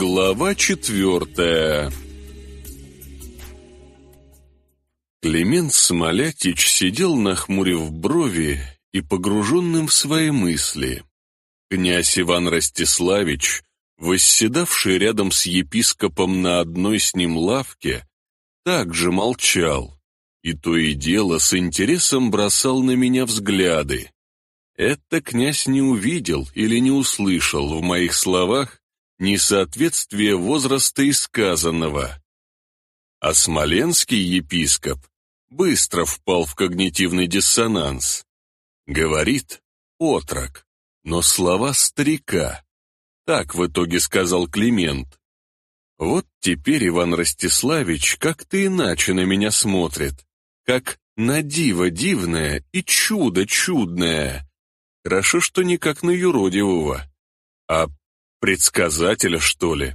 Глава четвертая Климент Смолятич сидел, нахмурив брови и погруженным в свои мысли. Князь Иван Ростиславич, восседавший рядом с епископом на одной с ним лавке, также молчал, и то и дело с интересом бросал на меня взгляды. Это князь не увидел или не услышал в моих словах несоответствие возраста и сказанного. А смоленский епископ быстро впал в когнитивный диссонанс. Говорит «отрок», но слова старика. Так в итоге сказал Климент. Вот теперь Иван Ростиславич как-то иначе на меня смотрит, как на диво дивное и чудо чудное. Хорошо, что не как на юродивого, а предсказателя, что ли.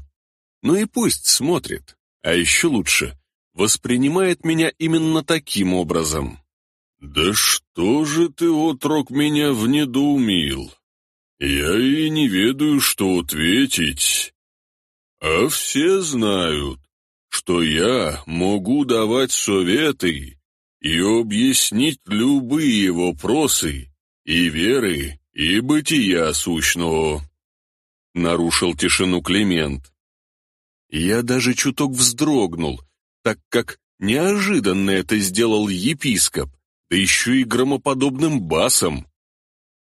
Ну и пусть смотрит, а еще лучше, воспринимает меня именно таким образом. «Да что же ты, отрок, меня внедоумил? Я и не ведаю, что ответить. А все знают, что я могу давать советы и объяснить любые вопросы и веры, и бытия сущного. Нарушил тишину Климент. Я даже чуток вздрогнул, так как неожиданно это сделал епископ, да еще и громоподобным басом.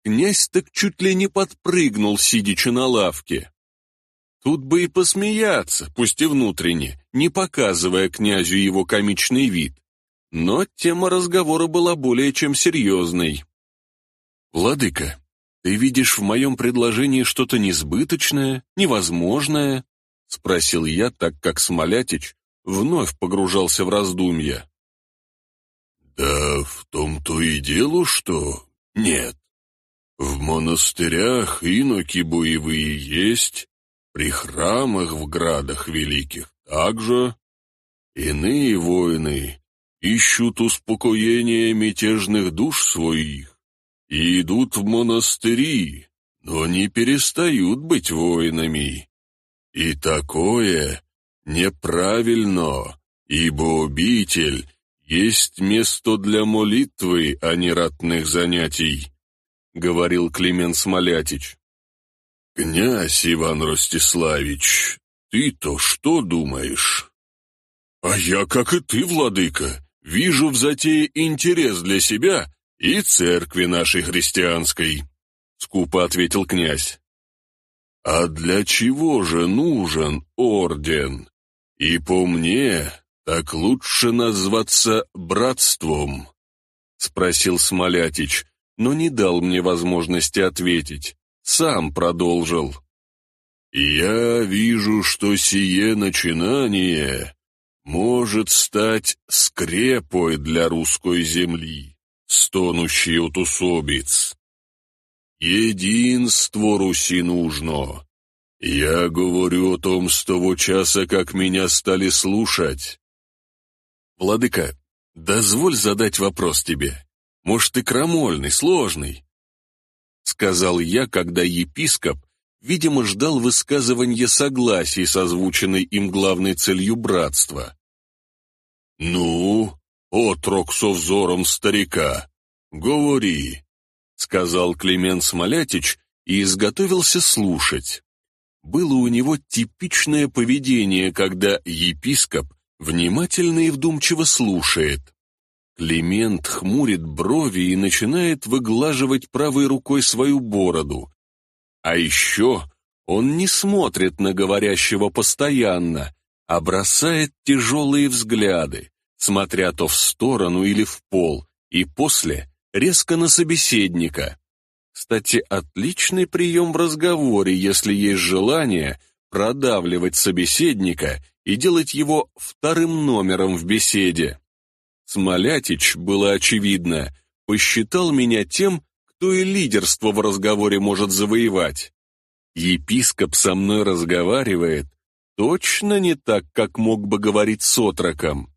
Князь так чуть ли не подпрыгнул, сидячи на лавке. Тут бы и посмеяться, пусть и внутренне, не показывая князю его комичный вид. Но тема разговора была более чем серьезной. «Владыка, ты видишь в моем предложении что-то несбыточное, невозможное?» — спросил я, так как Смолятич вновь погружался в раздумья. «Да в том-то и дело, что нет. В монастырях иноки боевые есть, при храмах в градах великих также. Иные воины ищут успокоения мятежных душ своих, и идут в монастыри, но не перестают быть воинами. И такое неправильно, ибо обитель есть место для молитвы, а не ратных занятий, говорил Климент Смолятич. Князь Иван Ростиславич, ты-то что думаешь? А я, как и ты, владыка, вижу в затее интерес для себя «И церкви нашей христианской», — скупо ответил князь. «А для чего же нужен орден? И по мне, так лучше назваться братством», — спросил Смолятич, но не дал мне возможности ответить. Сам продолжил. «Я вижу, что сие начинание может стать скрепой для русской земли стонущий от усобиц. Единство Руси нужно. Я говорю о том с того часа, как меня стали слушать. Владыка, дозволь задать вопрос тебе. Может, ты крамольный, сложный? Сказал я, когда епископ, видимо, ждал высказывания согласий с озвученной им главной целью братства. «Ну, отрок со взором старика, говори», — сказал Климент Смолятич и изготовился слушать. Было у него типичное поведение, когда епископ внимательно и вдумчиво слушает. Климент хмурит брови и начинает выглаживать правой рукой свою бороду. А еще он не смотрит на говорящего постоянно, а бросает тяжелые взгляды, смотря то в сторону или в пол, и после резко на собеседника. Кстати, отличный прием в разговоре, если есть желание продавливать собеседника и делать его вторым номером в беседе. Смолятич, было очевидно, посчитал меня тем, кто и лидерство в разговоре может завоевать. Епископ со мной разговаривает точно не так, как мог бы говорить с отроком.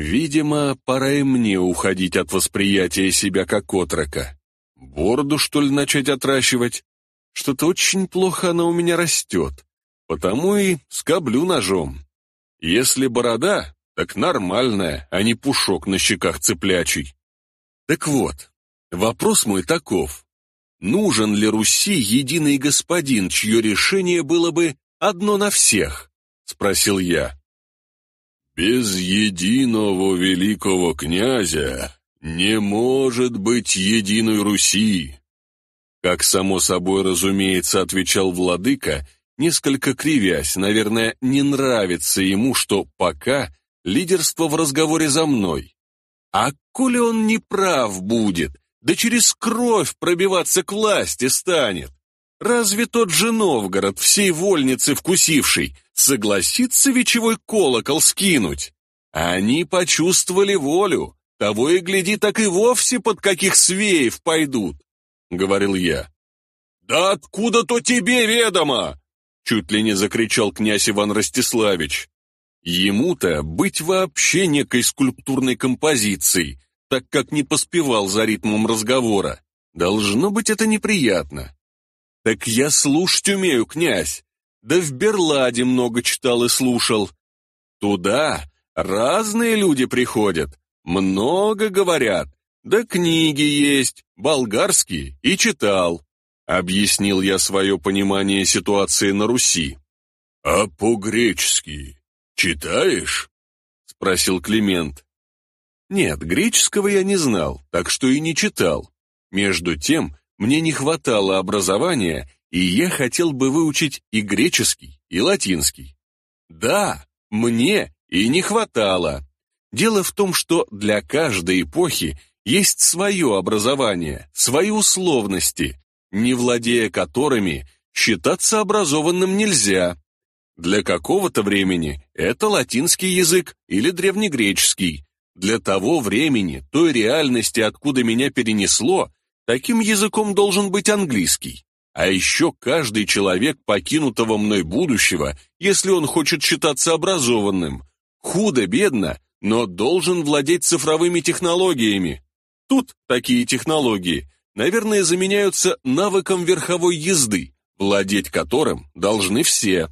Видимо, пора и мне уходить от восприятия себя как отрока. Бороду, что ли, начать отращивать? Что-то очень плохо она у меня растет. потому и скоблю ножом. Если борода, так нормальная, а не пушок на щеках цыплячий. Так вот, вопрос мой таков. Нужен ли Руси единый господин, чье решение было бы одно на всех? Спросил я. Без единого великого князя не может быть единой Руси. Как само собой разумеется, отвечал владыка, несколько кривясь, наверное, не нравится ему, что пока лидерство в разговоре за мной. А коли он не прав будет, да через кровь пробиваться к власти станет. Разве тот же Новгород, всей вольницы вкусивший, согласится вечевой колокол скинуть? Они почувствовали волю, того и гляди, так и вовсе под каких свеев пойдут, — говорил я. «Да откуда-то тебе ведомо!» — чуть ли не закричал князь Иван Ростиславич. Ему-то быть вообще некой скульптурной композицией, так как не поспевал за ритмом разговора. Должно быть это неприятно. Так я слушать умею, князь. Да в Берладе много читал и слушал. Туда разные люди приходят, много говорят. Да книги есть, болгарские, и читал. Объяснил я свое понимание ситуации на Руси. «А по-гречески читаешь?» — спросил Климент. Нет, греческого я не знал, так что и не читал. Между тем, мне не хватало образования, и я хотел бы выучить и греческий, и латинский. Да, мне и не хватало. Дело в том, что для каждой эпохи есть свое образование, свои условности, не владея которыми считаться образованным нельзя. Для какого-то времени это латинский язык или древнегреческий, для того времени, той реальности, откуда меня перенесло, таким языком должен быть английский. А еще каждый человек покинутого мной будущего, если он хочет считаться образованным, худо-бедно, но должен владеть цифровыми технологиями. Тут такие технологии, наверное, заменяются навыком верховой езды, владеть которым должны все.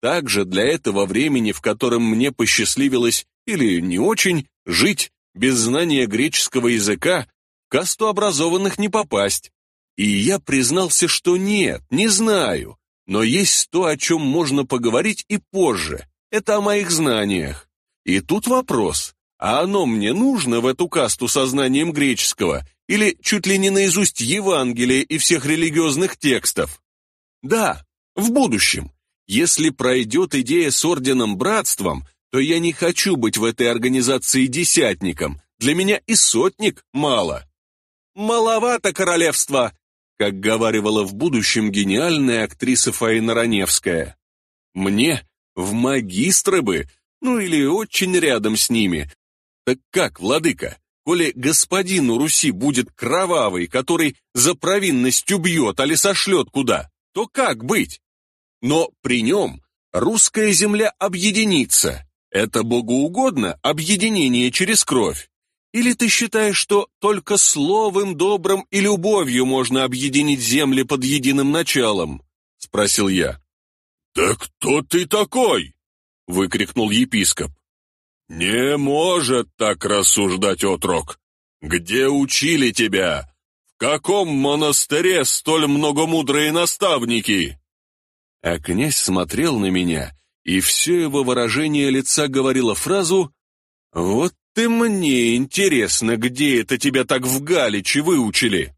Также для этого времени, в котором мне посчастливилось или не очень, жить без знания греческого языка, в касту образованных не попасть. И я признался, что нет, не знаю, но есть то, о чем можно поговорить и позже. Это о моих знаниях. И тут вопрос, а оно мне нужно в эту касту со знанием греческого или чуть ли не наизусть Евангелия и всех религиозных текстов? Да, в будущем. Если пройдет идея с орденом-братством, то я не хочу быть в этой организации десятником. Для меня и сотник мало. Маловато королевства, как говаривала в будущем гениальная актриса Фаина Раневская. Мне в магистры бы, ну или очень рядом с ними. Так как, владыка, коли господину Руси будет кровавый, который за провинность убьет, али сошлет куда, то как быть? Но при нем русская земля объединится, это богоугодно объединение через кровь? Или ты считаешь, что только словом добрым и любовью можно объединить земли под единым началом? Спросил я. «Да кто ты такой?» Выкрикнул епископ. «Не может так рассуждать отрок. Где учили тебя? В каком монастыре столь многомудрые наставники?» А князь смотрел на меня и все его выражение лица говорило фразу «Вот ты мне интересно, где это тебя так в Галиче выучили?»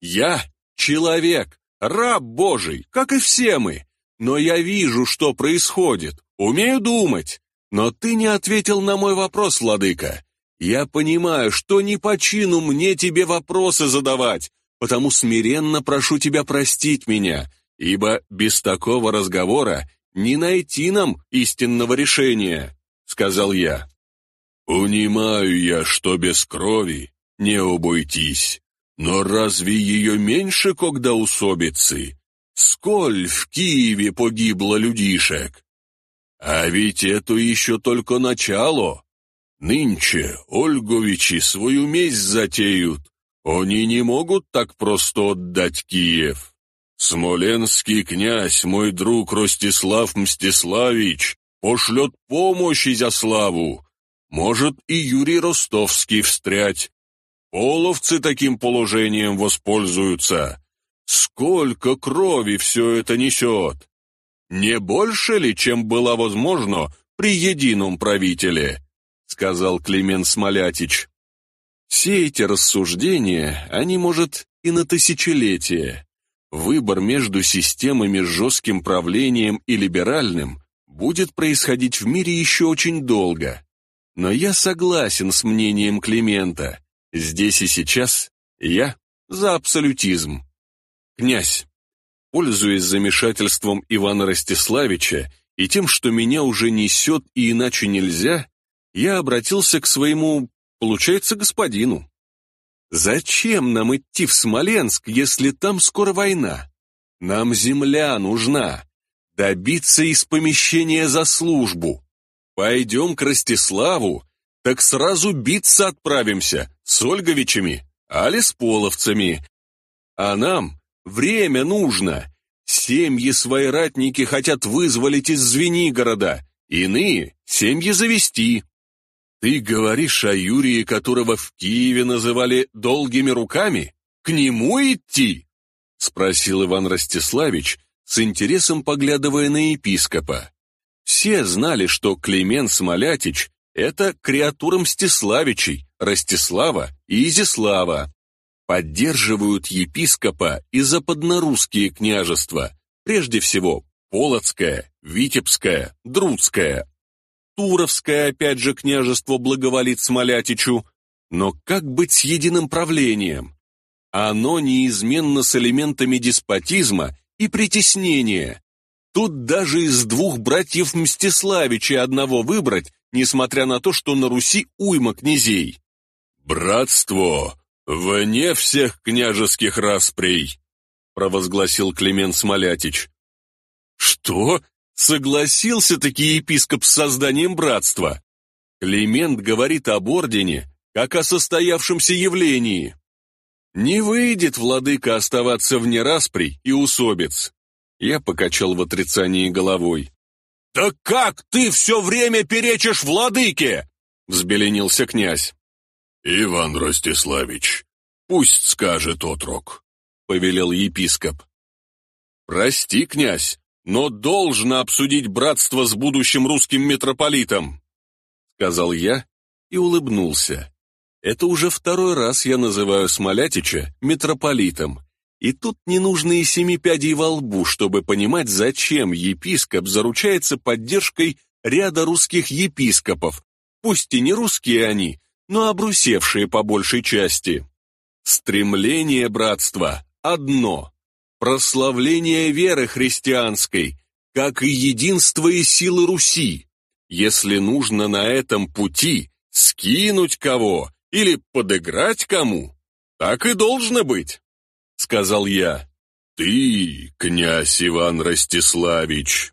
«Я человек, раб Божий, как и все мы, но я вижу, что происходит, умею думать, но ты не ответил на мой вопрос, владыка. Я понимаю, что не по чину мне тебе вопросы задавать, потому смиренно прошу тебя простить меня, ибо без такого разговора не найти нам истинного решения», — сказал я. «Понимаю я, что без крови не обойтись, но разве ее меньше, когда усобицы? Сколь в Киеве погибло людишек? А ведь это еще только начало. Нынче Ольговичи свою месть затеют, они не могут так просто отдать Киев. Смоленский князь, мой друг Ростислав Мстиславич, пошлет помощь Изяславу. Может и Юрий Ростовский встрять. Половцы таким положением воспользуются. Сколько крови все это несет! Не больше ли, чем было возможно при едином правителе? Сказал Климент Смолятич. Все эти рассуждения, они, может, и на тысячелетия. Выбор между системами с жестким правлением и либеральным будет происходить в мире еще очень долго. Но я согласен с мнением Климента. Здесь и сейчас я за абсолютизм. Князь, пользуясь замешательством Ивана Ростиславича и тем, что меня уже несет и иначе нельзя, я обратился к своему, получается, господину. Зачем нам идти в Смоленск, если там скоро война? Нам земля нужна. Добиться из помещения за службу. Пойдем к Ростиславу, так сразу биться отправимся с Ольговичами, али с половцами. А нам время нужно. Семьи свои ратники хотят вызволить из Звенигорода, иные семьи завести. Ты говоришь о Юрии, которого в Киеве называли «долгими руками»? К нему идти? Спросил Иван Ростиславич, с интересом поглядывая на епископа. Все знали, что Климент Смолятич – это креатура Мстиславичей, Ростислава и Изяслава. Поддерживают епископа и западнорусские княжества, прежде всего Полоцкое, Витебское, Друцкое. Туровское, опять же, княжество благоволит Смолятичу. Но как быть с единым правлением? Оно неизменно с элементами деспотизма и притеснения. Тут даже из двух братьев Мстиславича одного выбрать, несмотря на то, что на Руси уйма князей. «Братство вне всех княжеских расприй», провозгласил Климент Смолятич. «Что?» Согласился-таки епископ с созданием братства. Климент говорит об ордене, как о состоявшемся явлении. Не выйдет, владыка, оставаться вне распри и усобиц. Я покачал в отрицании головой. «Так как ты все время перечишь владыке?» взбеленился князь. «Иван Ростиславич, пусть скажет отрок», повелел епископ. «Прости, князь, но должно обсудить братство с будущим русским митрополитом», сказал я и улыбнулся. Это уже второй раз я называю Смолятича митрополитом, и тут не нужно и семи пядей во лбу, чтобы понимать, зачем епископ заручается поддержкой ряда русских епископов, пусть и не русские они, но обрусевшие по большей части. Стремление братства одно прославление веры христианской, как и единство и силы Руси. Если нужно на этом пути скинуть кого или подыграть кому, так и должно быть, — сказал я. Ты, князь Иван Ростиславич.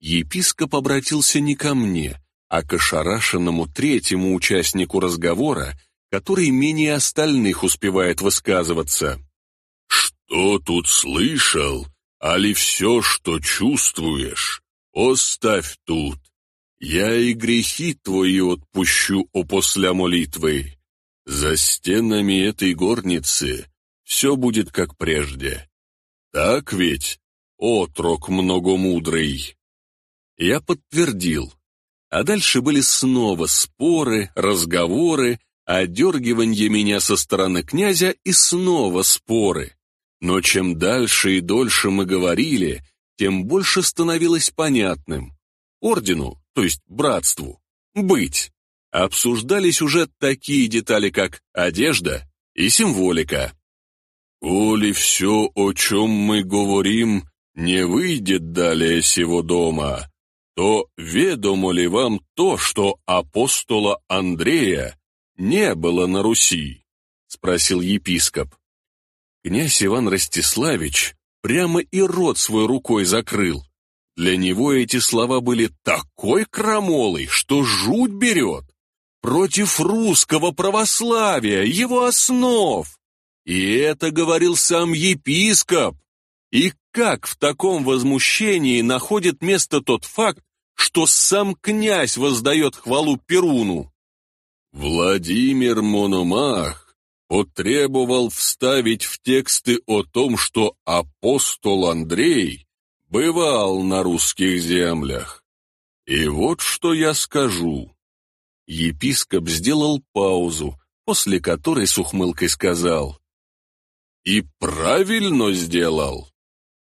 Епископ обратился не ко мне, а к ошарашенному третьему участнику разговора, который менее остальных успевает высказываться. Что тут слышал, али все, что чувствуешь, оставь тут. Я и грехи твои отпущу опосля молитвы. За стенами этой горницы все будет как прежде. Так ведь, отрок многомудрый. Я подтвердил. А дальше были снова споры, разговоры, одергиванье меня со стороны князя и снова споры. Но чем дальше и дольше мы говорили, тем больше становилось понятным. Ордену, то есть братству, быть. Обсуждались уже такие детали, как одежда и символика. «Коли все, о чем мы говорим, не выйдет далее сего дома, то ведомо ли вам то, что апостола Андрея не было на Руси?» — спросил епископ. Князь Иван Ростиславич прямо и рот свой рукой закрыл. Для него эти слова были такой крамолой, что жуть берет. Против русского православия, его основ. И это говорил сам епископ. И как в таком возмущении находит место тот факт, что сам князь воздает хвалу Перуну? Владимир Мономах потребовал вставить в тексты о том, что апостол Андрей бывал на русских землях. И вот что я скажу. Епископ сделал паузу, после которой с ухмылкой сказал. «И правильно сделал.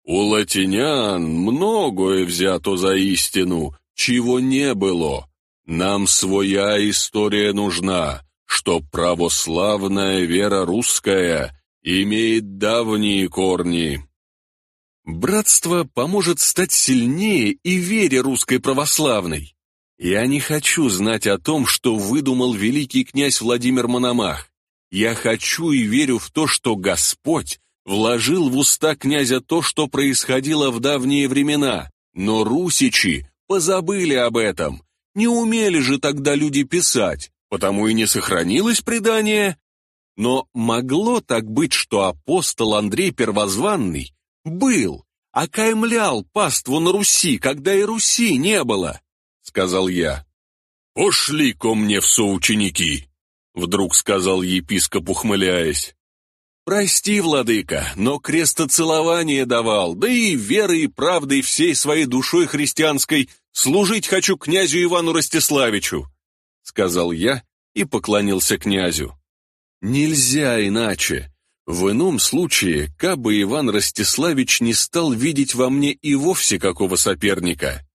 У латинян многое взято за истину, чего не было. Нам своя история нужна, что православная вера русская имеет давние корни». Братство поможет стать сильнее и вере русской православной. Я не хочу знать о том, что выдумал великий князь Владимир Мономах. Я хочу и верю в то, что Господь вложил в уста князя то, что происходило в давние времена, но русичи позабыли об этом. Не умели же тогда люди писать, потому и не сохранилось предание. Но могло так быть, что апостол Андрей Первозванный был, окаймлял паству на Руси, когда и Руси не было сказал я. «Пошли ко мне в соученики», — вдруг сказал епископ, ухмыляясь. «Прости, владыка, но крестоцелование давал, да и верой и правдой всей своей душой христианской служить хочу князю Ивану Ростиславичу», — сказал я и поклонился князю. «Нельзя иначе. В ином случае, кабы Иван Ростиславич не стал видеть во мне и вовсе какого соперника».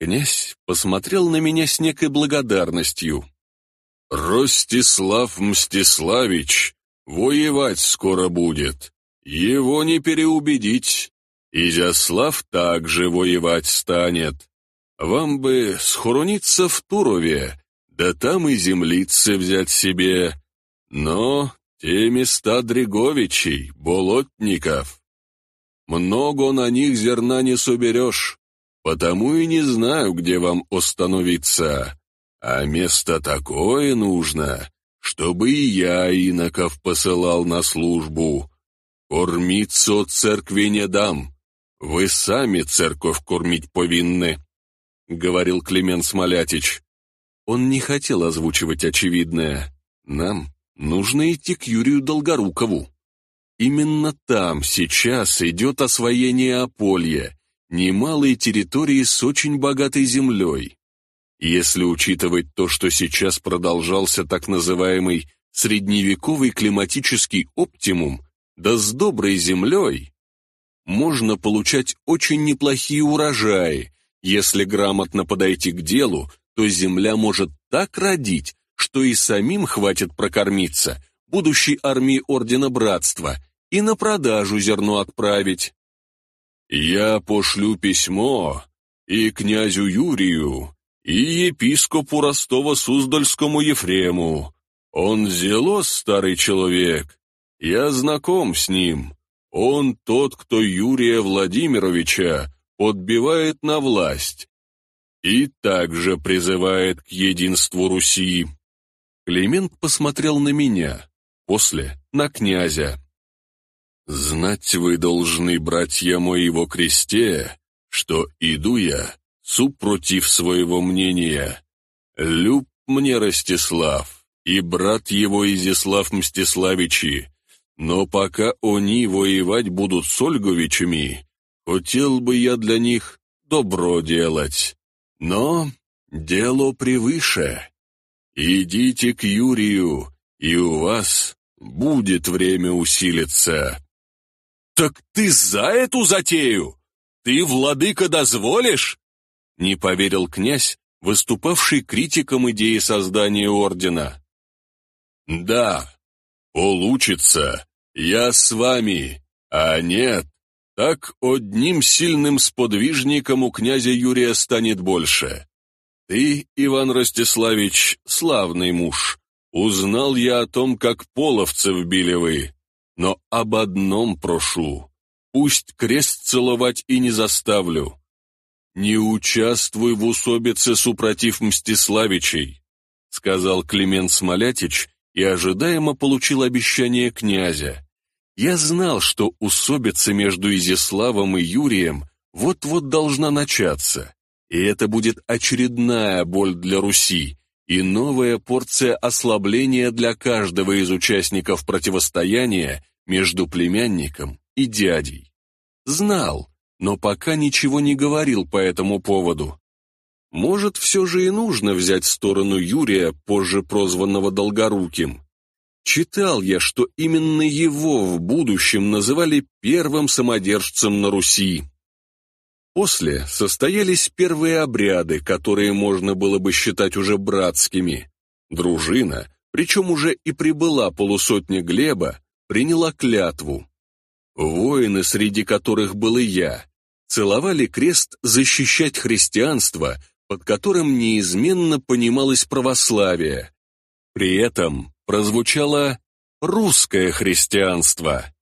Князь посмотрел на меня с некой благодарностью. «Ростислав Мстиславич воевать скоро будет. Его не переубедить. Изяслав также воевать станет. Вам бы схорониться в Турове, да там и землицы взять себе. Но те места Дреговичей, болотников. Много на них зерна не соберешь, потому и не знаю, где вам остановиться. А место такое нужно, чтобы и я иноков посылал на службу. Кормиться от церкви не дам. Вы сами церковь кормить повинны», — говорил Климент Смолятич. Он не хотел озвучивать очевидное. «Нам нужно идти к Юрию Долгорукову. Именно там сейчас идет освоение Аполья, немалой территории с очень богатой землей. Если учитывать то, что сейчас продолжался так называемый средневековый климатический оптимум, да с доброй землей, можно получать очень неплохие урожаи. Если грамотно подойти к делу, то земля может так родить, что и самим хватит прокормиться, будущей армии Ордена Братства, и на продажу зерно отправить. Я пошлю письмо и князю Юрию, и епископу Ростова-Суздальскому Ефрему. Он зелос, старый человек. Я знаком с ним. Он тот, кто Юрия Владимировича подбивает на власть и также призывает к единству Руси. Климент посмотрел на меня, после на князя. «Знать вы должны, братья моего кресте, что иду я, супротив своего мнения. Люб мне Ростислав и брат его Изяслав Мстиславичи, но пока они воевать будут с Ольговичами, хотел бы я для них добро делать. Но дело превыше. Идите к Юрию, и у вас будет время усилиться». «Так ты за эту затею? Ты, владыка, дозволишь?» Не поверил князь, выступавший критиком идеи создания ордена. «Да, получится, я с вами, а нет, так одним сильным сподвижником у князя Юрия станет больше. Ты, Иван Ростиславич, славный муж, узнал я о том, как половцев били вы. Но об одном прошу, пусть крест целовать и не заставлю. Не участвуй в усобице супротив Мстиславичей, сказал Климент Смолятич и ожидаемо получил обещание князя. Я знал, что усобица между Изяславом и Юрием вот-вот должна начаться, и это будет очередная боль для Руси и новая порция ослабления для каждого из участников противостояния между племянником и дядей. Знал, но пока ничего не говорил по этому поводу. Может, все же и нужно взять сторону Юрия, позже прозванного Долгоруким. Читал я, что именно его в будущем называли первым самодержцем на Руси. После состоялись первые обряды, которые можно было бы считать уже братскими. Дружина, причем уже и прибыла полусотня Глеба, приняла клятву. Воины, среди которых был и я, целовали крест защищать христианство, под которым неизменно понималось православие. При этом прозвучало «русское христианство».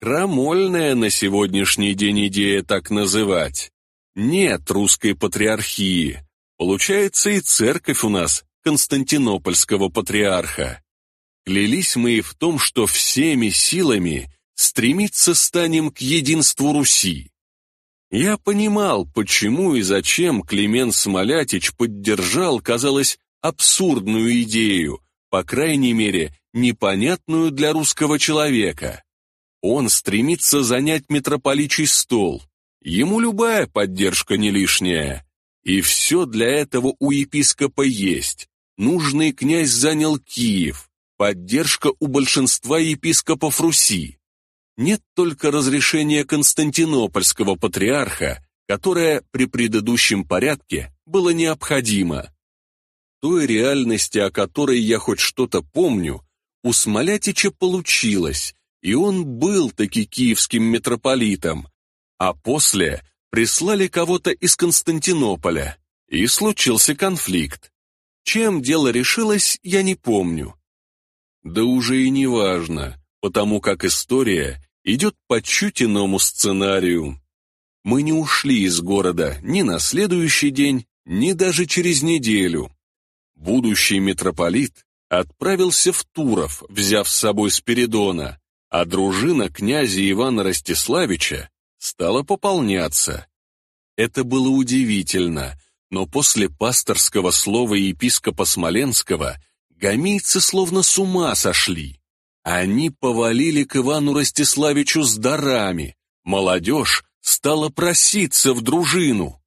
Крамольная на сегодняшний день идея так называть. Нет русской патриархии. Получается и церковь у нас Константинопольского патриарха. Клялись мы и в том, что всеми силами стремиться станем к единству Руси. Я понимал, почему и зачем Климент Смолятич поддержал, казалось, абсурдную идею, по крайней мере, непонятную для русского человека. Он стремится занять митрополичий стол. Ему любая поддержка не лишняя. И все для этого у епископа есть. Нужный князь занял Киев. Поддержка у большинства епископов Руси. Нет только разрешения Константинопольского патриарха, которое при предыдущем порядке было необходимо той реальности, о которой я хоть что-то помню, у Смолятича получилось, и он был таки киевским митрополитом, а после прислали кого-то из Константинополя, и случился конфликт. Чем дело решилось, я не помню. Да уже и не важно, потому как история идет по чуть сценарию. Мы не ушли из города ни на следующий день, ни даже через неделю будущий митрополит отправился в Туров, взяв с собой Спиридона, а дружина князя Ивана Ростиславича стала пополняться. Это было удивительно, но после пасторского слова епископа Смоленского гамийцы словно с ума сошли. Они повалили к Ивану Ростиславичу с дарами, молодежь стала проситься в дружину.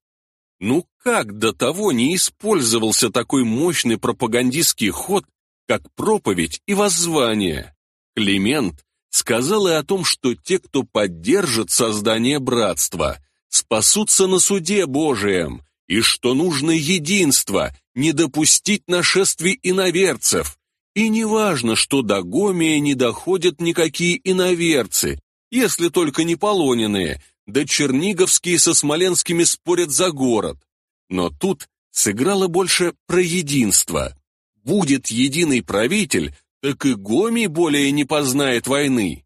Ну как до того не использовался такой мощный пропагандистский ход, как проповедь и воззвание? Климент сказал и о том, что те, кто поддержит создание братства, спасутся на суде Божием, и что нужно единство, не допустить нашествий иноверцев. И неважно, что до Гомия не доходят никакие иноверцы, если только не полоненные, да черниговские со смоленскими спорят за город. Но тут сыграло больше про единство. Будет единый правитель, так и Гоми более не познает войны.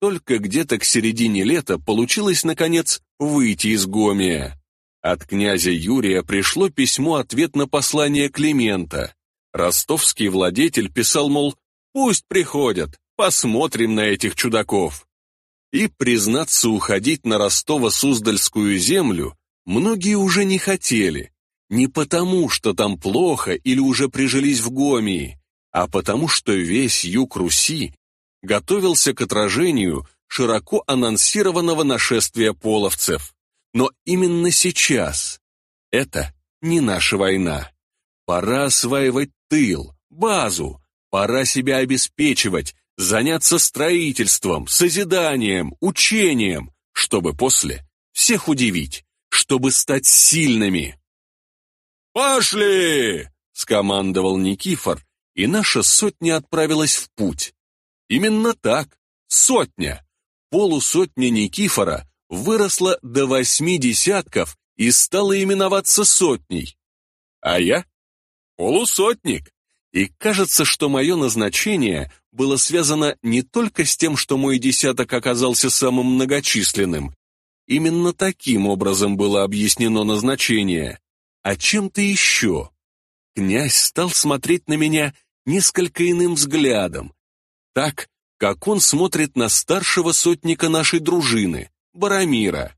Только где-то к середине лета получилось, наконец, выйти из Гомия. От князя Юрия пришло письмо-ответ на послание Климента. Ростовский владетель писал, мол, «Пусть приходят, посмотрим на этих чудаков». И, признаться, уходить на Ростово-Суздальскую землю многие уже не хотели. Не потому, что там плохо или уже прижились в Гомии, а потому, что весь юг Руси готовился к отражению широко анонсированного нашествия половцев. Но именно сейчас это не наша война. Пора осваивать тыл, базу, пора себя обеспечивать, заняться строительством, созиданием, учением, чтобы после всех удивить, чтобы стать сильными. «Пошли!» — скомандовал Никифор, и наша сотня отправилась в путь. Именно так, сотня. Полусотня Никифора выросла до восьми десятков и стала именоваться сотней. А я — полусотник. И кажется, что мое назначение было связано не только с тем, что мой десяток оказался самым многочисленным, именно таким образом было объяснено назначение, а чем-то еще. Князь стал смотреть на меня несколько иным взглядом, так, как он смотрит на старшего сотника нашей дружины, Барамира.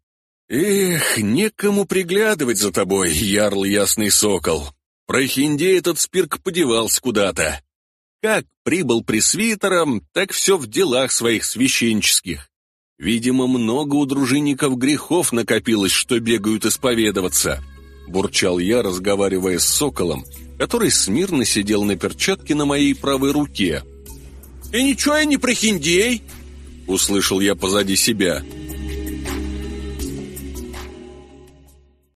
«Эх, некому приглядывать за тобой, ярл ясный сокол. Прохиндей этот спирк подевался куда-то. Как прибыл пресвитером, так все в делах своих священческих. Видимо, много у дружинников грехов накопилось, что бегают исповедоваться. Бурчал я, разговаривая с соколом, который смирно сидел на перчатке на моей правой руке. «И ничего я не прохиндей!» Услышал я позади себя –